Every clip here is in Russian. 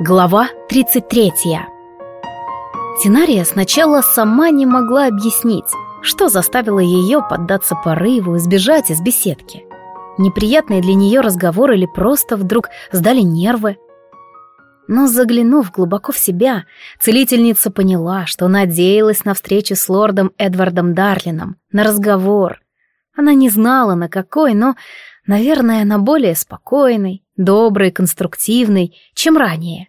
Глава 33 Тинария сначала сама не могла объяснить, что заставило ее поддаться порыву и сбежать из беседки. Неприятные для нее разговоры или просто вдруг сдали нервы. Но заглянув глубоко в себя, целительница поняла, что надеялась на встречу с лордом Эдвардом Дарлином, на разговор. Она не знала, на какой, но, наверное, на более спокойный, добрый, конструктивный, чем ранее.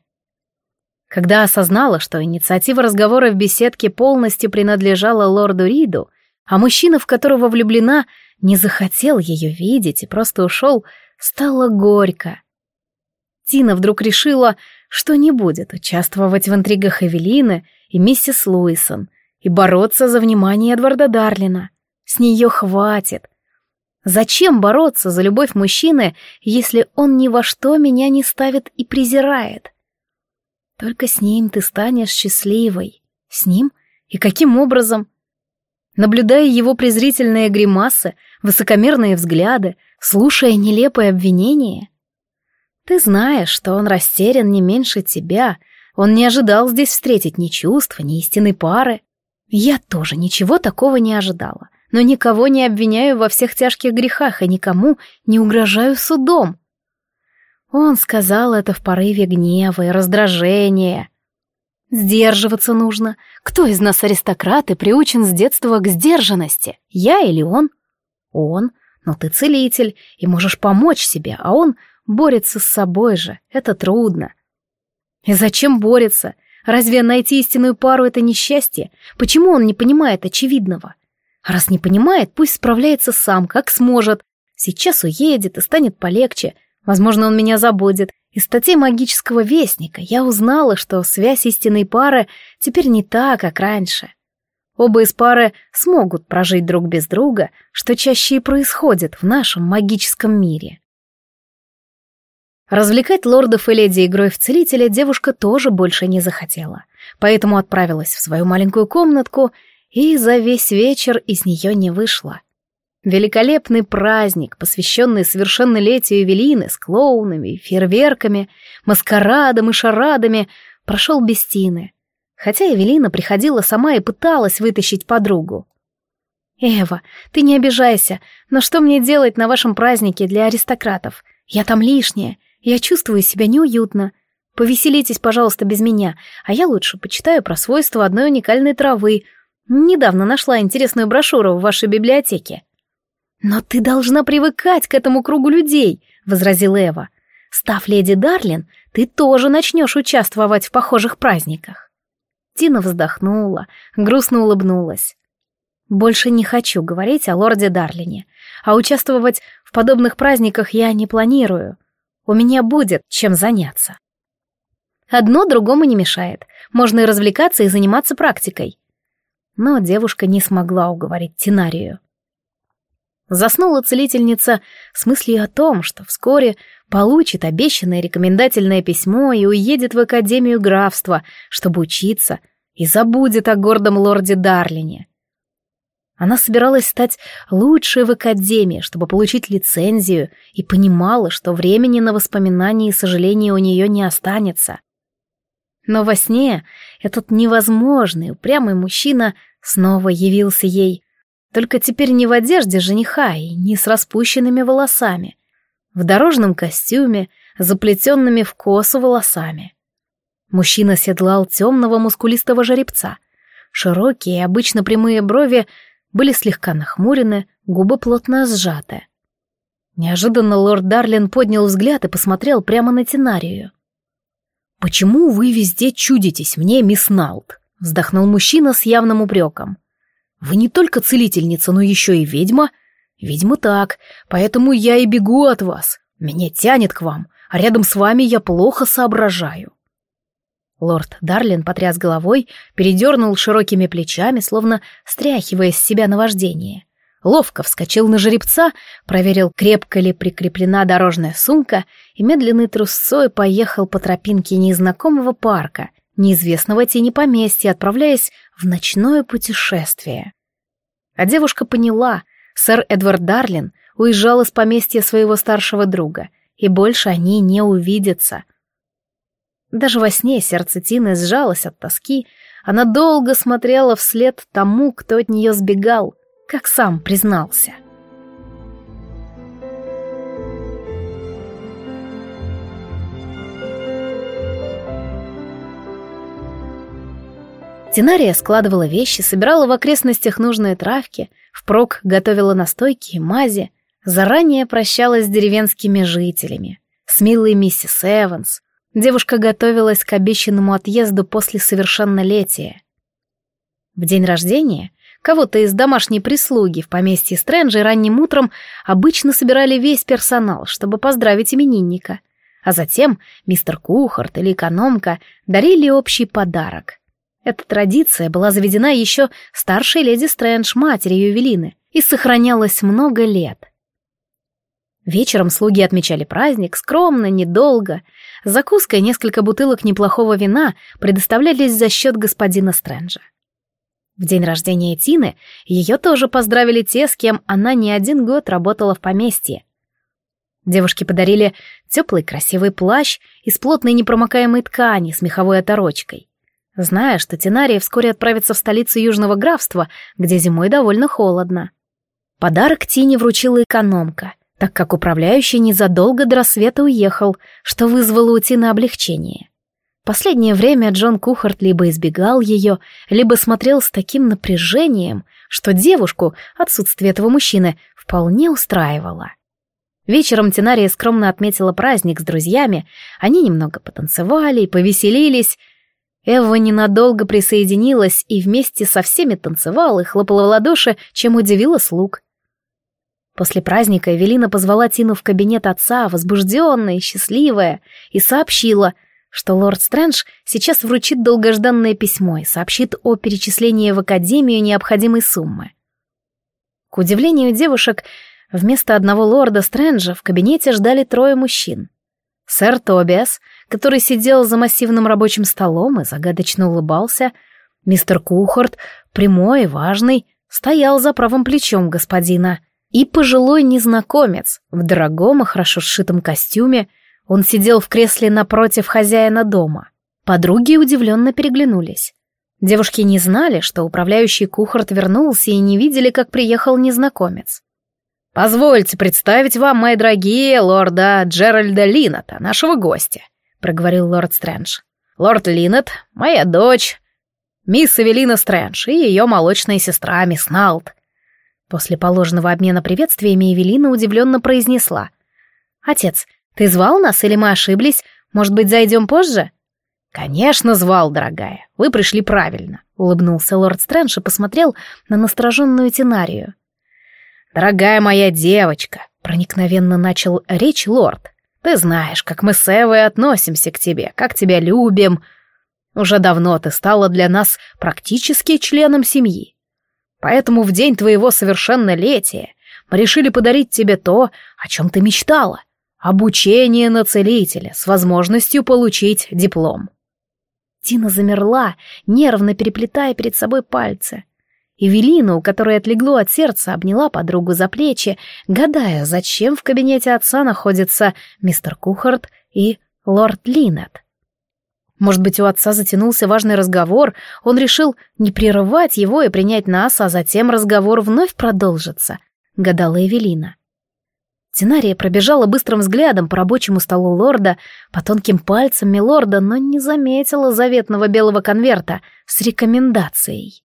Когда осознала, что инициатива разговора в беседке полностью принадлежала лорду Риду, а мужчина, в которого влюблена, не захотел ее видеть и просто ушел, стало горько. Тина вдруг решила, что не будет участвовать в интригах Эвелины и миссис Луисон и бороться за внимание Эдварда Дарлина. С нее хватит. Зачем бороться за любовь мужчины, если он ни во что меня не ставит и презирает? Только с ним ты станешь счастливой. С ним? И каким образом? Наблюдая его презрительные гримасы, высокомерные взгляды, слушая нелепые обвинения. Ты знаешь, что он растерян не меньше тебя, он не ожидал здесь встретить ни чувства, ни истинной пары. Я тоже ничего такого не ожидала, но никого не обвиняю во всех тяжких грехах и никому не угрожаю судом. Он сказал это в порыве гнева и раздражения. Сдерживаться нужно. Кто из нас аристократы приучен с детства к сдержанности? Я или он? Он. Но ты целитель и можешь помочь себе, а он борется с собой же. Это трудно. И зачем борется? Разве найти истинную пару — это несчастье? Почему он не понимает очевидного? Раз не понимает, пусть справляется сам, как сможет. Сейчас уедет и станет полегче — Возможно, он меня забудет. Из статей магического вестника я узнала, что связь истинной пары теперь не та, как раньше. Оба из пары смогут прожить друг без друга, что чаще и происходит в нашем магическом мире. Развлекать лордов и леди игрой в целителя девушка тоже больше не захотела, поэтому отправилась в свою маленькую комнатку и за весь вечер из нее не вышла. Великолепный праздник, посвященный совершеннолетию Эвелины с клоунами, фейерверками, маскарадом и шарадами, прошел без Тины. Хотя Эвелина приходила сама и пыталась вытащить подругу. «Эва, ты не обижайся, но что мне делать на вашем празднике для аристократов? Я там лишняя, я чувствую себя неуютно. Повеселитесь, пожалуйста, без меня, а я лучше почитаю про свойства одной уникальной травы. Недавно нашла интересную брошюру в вашей библиотеке». «Но ты должна привыкать к этому кругу людей», — возразила Эва. «Став леди Дарлин, ты тоже начнешь участвовать в похожих праздниках». Тина вздохнула, грустно улыбнулась. «Больше не хочу говорить о лорде Дарлине, а участвовать в подобных праздниках я не планирую. У меня будет чем заняться». Одно другому не мешает. Можно и развлекаться, и заниматься практикой. Но девушка не смогла уговорить Тинарию. Заснула целительница с мыслью о том, что вскоре получит обещанное рекомендательное письмо и уедет в Академию графства, чтобы учиться, и забудет о гордом лорде Дарлине. Она собиралась стать лучшей в Академии, чтобы получить лицензию, и понимала, что времени на воспоминания и сожаления у нее не останется. Но во сне этот невозможный, упрямый мужчина снова явился ей — только теперь не в одежде жениха и не с распущенными волосами. В дорожном костюме, заплетенными в косу волосами. Мужчина седлал темного мускулистого жеребца. Широкие и обычно прямые брови были слегка нахмурены, губы плотно сжаты. Неожиданно лорд Дарлин поднял взгляд и посмотрел прямо на Тинарию. «Почему вы везде чудитесь мне, мисс Налт?» — вздохнул мужчина с явным упреком. Вы не только целительница, но еще и ведьма. Ведьма так, поэтому я и бегу от вас. Меня тянет к вам, а рядом с вами я плохо соображаю. Лорд Дарлин потряс головой, передернул широкими плечами, словно стряхивая с себя наваждение. Ловко вскочил на жеребца, проверил, крепко ли прикреплена дорожная сумка, и медленной трусцой поехал по тропинке незнакомого парка, неизвестного тени поместья, отправляясь в ночное путешествие. А девушка поняла, сэр Эдвард Дарлин уезжал из поместья своего старшего друга, и больше они не увидятся. Даже во сне сердце Тины сжалось от тоски, она долго смотрела вслед тому, кто от нее сбегал, как сам признался. Тинария складывала вещи, собирала в окрестностях нужные травки, впрок готовила настойки и мази, заранее прощалась с деревенскими жителями, с милой миссис Эванс. Девушка готовилась к обещанному отъезду после совершеннолетия. В день рождения кого-то из домашней прислуги в поместье Стрэнджа ранним утром обычно собирали весь персонал, чтобы поздравить именинника. А затем мистер Кухарт или экономка дарили общий подарок. Эта традиция была заведена еще старшей леди Стрэндж, матерью Эвелины, и сохранялась много лет. Вечером слуги отмечали праздник, скромно, недолго. С закуской несколько бутылок неплохого вина предоставлялись за счет господина Стрэнджа. В день рождения Тины ее тоже поздравили те, с кем она не один год работала в поместье. Девушки подарили теплый красивый плащ из плотной непромокаемой ткани с меховой оторочкой. Зная, что Тинария вскоре отправится в столицу Южного графства, где зимой довольно холодно. Подарок Тине вручила экономка, так как управляющий незадолго до рассвета уехал, что вызвало у Тины облегчение. Последнее время Джон Кухарт либо избегал ее, либо смотрел с таким напряжением, что девушку, отсутствие этого мужчины, вполне устраивало. Вечером Тинария скромно отметила праздник с друзьями, они немного потанцевали и повеселились. Эва ненадолго присоединилась и вместе со всеми танцевала и хлопала в ладоши, чем удивила слуг. После праздника Эвелина позвала Тину в кабинет отца, возбужденная и счастливая, и сообщила, что лорд Стрэндж сейчас вручит долгожданное письмо и сообщит о перечислении в академию необходимой суммы. К удивлению девушек, вместо одного лорда Стрэнджа в кабинете ждали трое мужчин. Сэр Тобиас, который сидел за массивным рабочим столом и загадочно улыбался, мистер Кухарт, прямой и важный, стоял за правым плечом господина — и пожилой незнакомец в дорогом и хорошо сшитом костюме. Он сидел в кресле напротив хозяина дома. Подруги удивленно переглянулись. Девушки не знали, что управляющий Кухарт вернулся и не видели, как приехал незнакомец. «Позвольте представить вам, мои дорогие, лорда Джеральда Лината, нашего гостя», — проговорил лорд Стрэндж. «Лорд Линнет, моя дочь, мисс Эвелина Стрэндж и ее молочная сестра, мисс Налт. После положенного обмена приветствиями Эвелина удивленно произнесла. «Отец, ты звал нас или мы ошиблись? Может быть, зайдем позже?» «Конечно, звал, дорогая. Вы пришли правильно», — улыбнулся лорд Стрэндж и посмотрел на настороженную Тинарию. «Дорогая моя девочка», — проникновенно начал речь лорд, — «ты знаешь, как мы с Эвой относимся к тебе, как тебя любим. Уже давно ты стала для нас практически членом семьи. Поэтому в день твоего совершеннолетия мы решили подарить тебе то, о чем ты мечтала. Обучение на целителя с возможностью получить диплом. Тина замерла, нервно переплетая перед собой пальцы. Эвелина, у которой отлегло от сердца, обняла подругу за плечи, гадая, зачем в кабинете отца находятся мистер Кухарт и лорд Линнет. Может быть, у отца затянулся важный разговор, он решил не прерывать его и принять нас, а затем разговор вновь продолжится, гадала Эвелина. Тинария пробежала быстрым взглядом по рабочему столу лорда, по тонким пальцам милорда, но не заметила заветного белого конверта с рекомендацией.